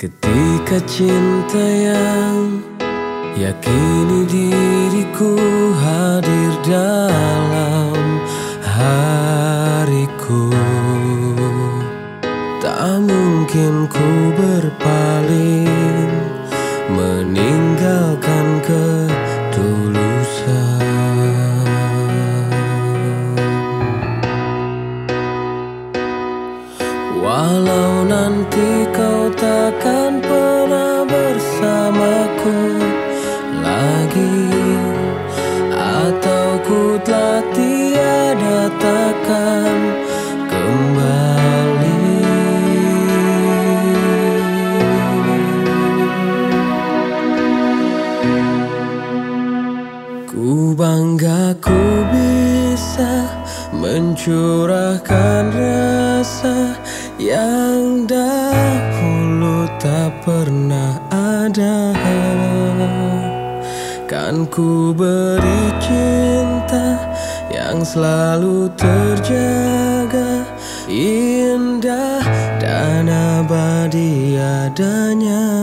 Ketika cinta yang yakini diriku hadir dalam hariku Tak mungkin ku berpaling meninggalkan ketulusan bersamaku lagi. Atau ku telah tiada takkan kembali. Ku bangga ku bisa mencurahkan rasa yang dahulu tak pernah ada Kan ku beri cinta yang selalu terjaga Indah dan abadi adanya